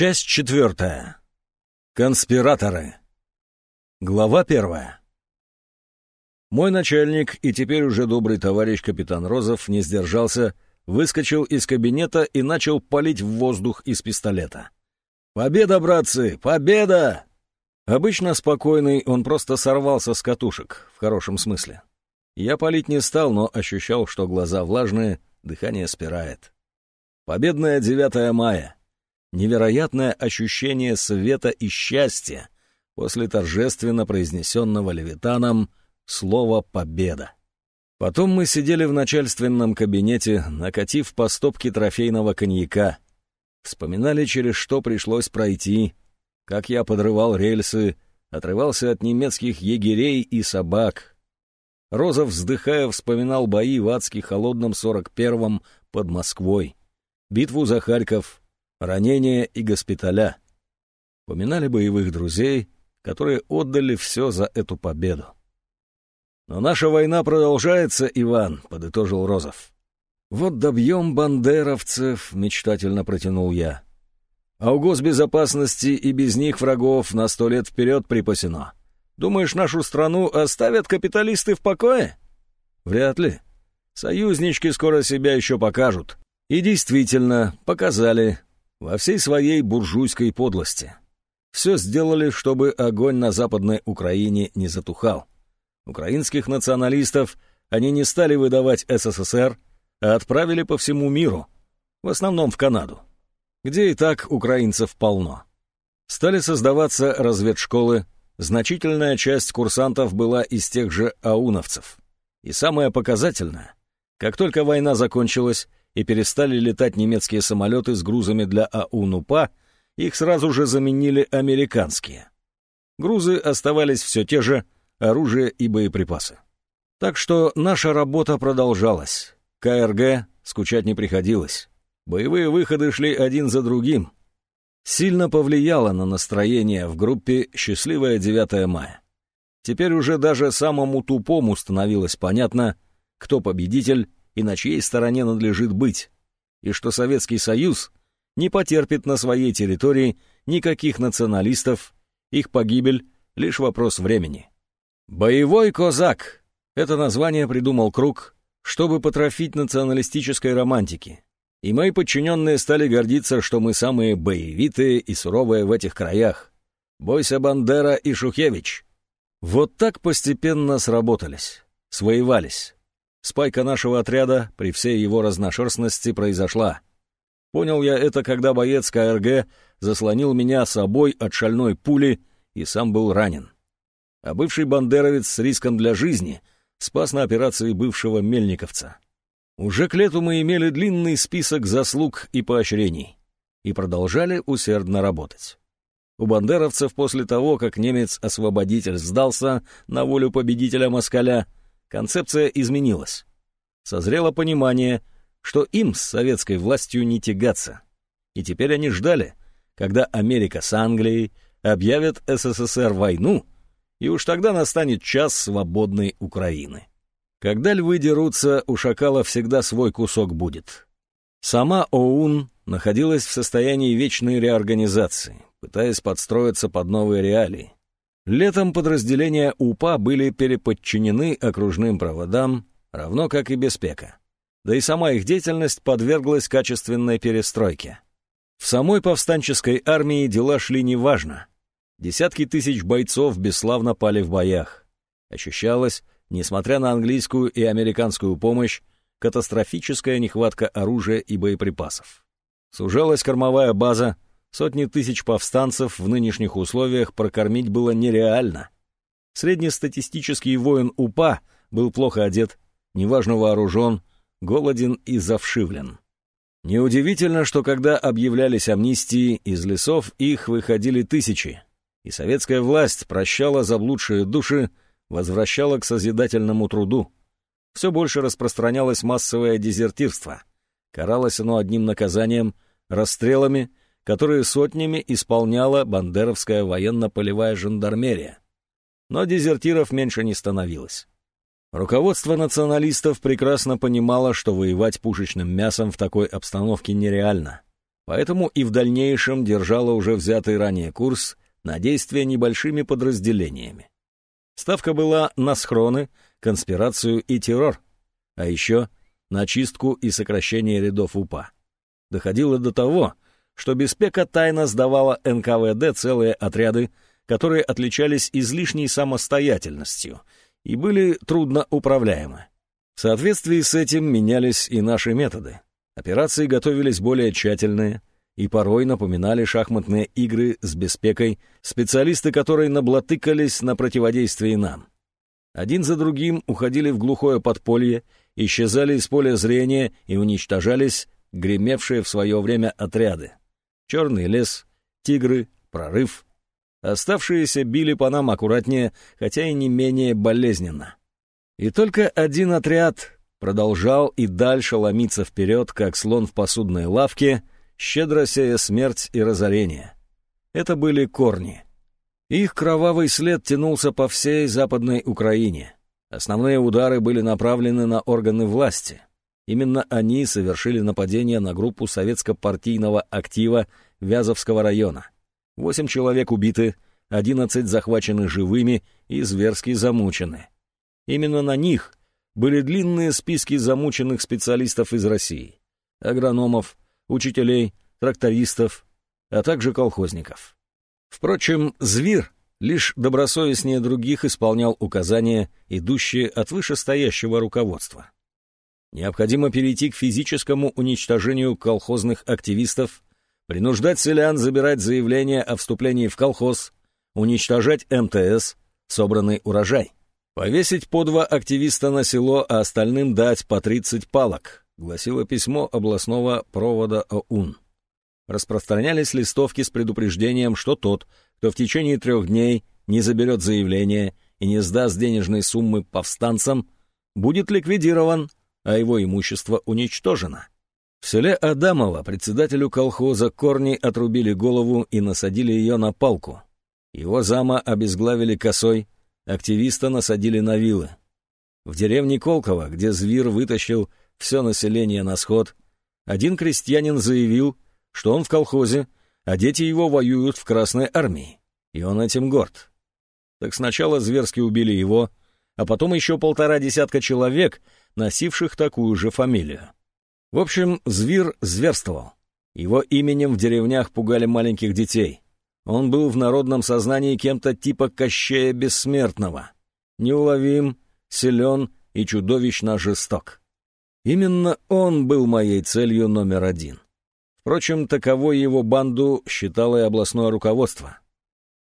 Часть четвертая. Конспираторы. Глава первая. Мой начальник и теперь уже добрый товарищ капитан Розов не сдержался, выскочил из кабинета и начал палить в воздух из пистолета. «Победа, братцы! Победа!» Обычно спокойный, он просто сорвался с катушек, в хорошем смысле. Я палить не стал, но ощущал, что глаза влажные, дыхание спирает. Победное 9 мая. Невероятное ощущение света и счастья после торжественно произнесенного Левитаном слова «победа». Потом мы сидели в начальственном кабинете, накатив по стопке трофейного коньяка. Вспоминали, через что пришлось пройти, как я подрывал рельсы, отрывался от немецких егерей и собак. Розов, вздыхая, вспоминал бои в адски холодном 41-м под Москвой битву за Харьков, ранения и госпиталя. Поминали боевых друзей, которые отдали все за эту победу. «Но наша война продолжается, Иван», — подытожил Розов. «Вот добьем бандеровцев», — мечтательно протянул я. «А у госбезопасности и без них врагов на сто лет вперед припасено. Думаешь, нашу страну оставят капиталисты в покое?» «Вряд ли. Союзнички скоро себя еще покажут. И действительно, показали во всей своей буржуйской подлости. Все сделали, чтобы огонь на Западной Украине не затухал. Украинских националистов они не стали выдавать СССР, а отправили по всему миру, в основном в Канаду, где и так украинцев полно. Стали создаваться разведшколы, значительная часть курсантов была из тех же ауновцев. И самое показательное, как только война закончилась, и перестали летать немецкие самолеты с грузами для АУНУПА, их сразу же заменили американские. Грузы оставались все те же, оружие и боеприпасы. Так что наша работа продолжалась. КРГ скучать не приходилось. Боевые выходы шли один за другим. Сильно повлияло на настроение в группе «Счастливое 9 мая». Теперь уже даже самому тупому становилось понятно, кто победитель и на чьей стороне надлежит быть, и что Советский Союз не потерпит на своей территории никаких националистов, их погибель — лишь вопрос времени. «Боевой козак» — это название придумал Круг, чтобы потрофить националистической романтики. И мои подчиненные стали гордиться, что мы самые боевитые и суровые в этих краях. Бойся Бандера и Шухевич. Вот так постепенно сработались, своевались. Спайка нашего отряда при всей его разношерстности произошла. Понял я это, когда боец КРГ заслонил меня собой от шальной пули и сам был ранен. А бывший бандеровец с риском для жизни спас на операции бывшего мельниковца. Уже к лету мы имели длинный список заслуг и поощрений и продолжали усердно работать. У бандеровцев после того, как немец-освободитель сдался на волю победителя Москаля, концепция изменилась. Созрело понимание, что им с советской властью не тягаться. И теперь они ждали, когда Америка с Англией объявят СССР войну, и уж тогда настанет час свободной Украины. Когда львы дерутся, у шакала всегда свой кусок будет. Сама ОУН находилась в состоянии вечной реорганизации, пытаясь подстроиться под новые реалии. Летом подразделения УПА были переподчинены окружным проводам, равно как и Беспека. Да и сама их деятельность подверглась качественной перестройке. В самой повстанческой армии дела шли неважно. Десятки тысяч бойцов бесславно пали в боях. Ощущалось, несмотря на английскую и американскую помощь, катастрофическая нехватка оружия и боеприпасов. Сужалась кормовая база — Сотни тысяч повстанцев в нынешних условиях прокормить было нереально. Среднестатистический воин УПА был плохо одет, неважно вооружен, голоден и завшивлен. Неудивительно, что когда объявлялись амнистии, из лесов их выходили тысячи, и советская власть прощала заблудшие души, возвращала к созидательному труду. Все больше распространялось массовое дезертирство. Каралось оно одним наказанием — расстрелами которые сотнями исполняла бандеровская военно-полевая жандармерия. Но дезертиров меньше не становилось. Руководство националистов прекрасно понимало, что воевать пушечным мясом в такой обстановке нереально. поэтому и в дальнейшем держала уже взятый ранее курс на действия небольшими подразделениями. Ставка была на схроны, конспирацию и террор, а еще на чистку и сокращение рядов УПА. Доходило до того, что Беспека тайно сдавала НКВД целые отряды, которые отличались излишней самостоятельностью и были трудно управляемы. В соответствии с этим менялись и наши методы. Операции готовились более тщательные и порой напоминали шахматные игры с беспекой, специалисты которой наблатыкались на противодействии нам. Один за другим уходили в глухое подполье, исчезали из поля зрения и уничтожались гремевшие в свое время отряды. Черный лес, тигры, прорыв. Оставшиеся били по нам аккуратнее, хотя и не менее болезненно. И только один отряд продолжал и дальше ломиться вперед, как слон в посудной лавке, щедро сея смерть и разорение. Это были корни. Их кровавый след тянулся по всей Западной Украине. Основные удары были направлены на органы власти. Именно они совершили нападение на группу советско-партийного актива Вязовского района. Восемь человек убиты, одиннадцать захвачены живыми и зверски замучены. Именно на них были длинные списки замученных специалистов из России, агрономов, учителей, трактористов, а также колхозников. Впрочем, Зверь лишь добросовестнее других исполнял указания, идущие от вышестоящего руководства. Необходимо перейти к физическому уничтожению колхозных активистов, принуждать селян забирать заявления о вступлении в колхоз, уничтожать МТС, собранный урожай. Повесить по два активиста на село, а остальным дать по 30 палок, гласило письмо областного провода ОУН. Распространялись листовки с предупреждением, что тот, кто в течение трех дней не заберет заявление и не сдаст денежной суммы повстанцам, будет ликвидирован а его имущество уничтожено. В селе Адамово председателю колхоза корни отрубили голову и насадили ее на палку. Его зама обезглавили косой, активиста насадили на вилы. В деревне Колково, где зверь вытащил все население на сход, один крестьянин заявил, что он в колхозе, а дети его воюют в Красной армии, и он этим горд. Так сначала зверски убили его, а потом еще полтора десятка человек — носивших такую же фамилию. В общем, Звир зверствовал. Его именем в деревнях пугали маленьких детей. Он был в народном сознании кем-то типа Кощея Бессмертного. Неуловим, силен и чудовищно жесток. Именно он был моей целью номер один. Впрочем, таковой его банду считало и областное руководство.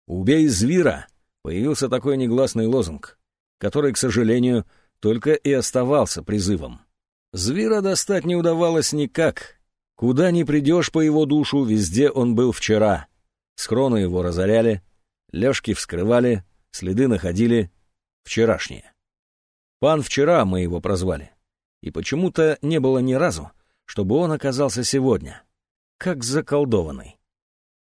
«Убей звера!» появился такой негласный лозунг, который, к сожалению, только и оставался призывом. Звера достать не удавалось никак. Куда ни придешь по его душу, везде он был вчера. Схроны его разоряли, лёжки вскрывали, следы находили. Вчерашние. Пан вчера мы его прозвали. И почему-то не было ни разу, чтобы он оказался сегодня. Как заколдованный.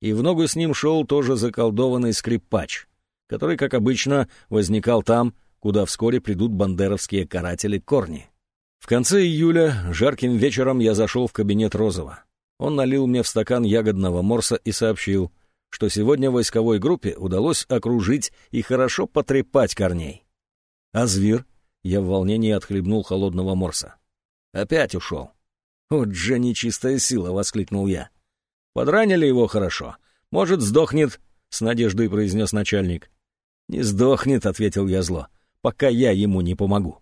И в ногу с ним шел тоже заколдованный скрипач, который, как обычно, возникал там, куда вскоре придут бандеровские каратели Корни. В конце июля, жарким вечером, я зашел в кабинет Розова. Он налил мне в стакан ягодного морса и сообщил, что сегодня войсковой группе удалось окружить и хорошо потрепать Корней. А зверь? Я в волнении отхлебнул холодного морса. Опять ушел. «Вот же нечистая сила!» — воскликнул я. «Подранили его хорошо. Может, сдохнет?» — с надеждой произнес начальник. «Не сдохнет», — ответил я зло пока я ему не помогу.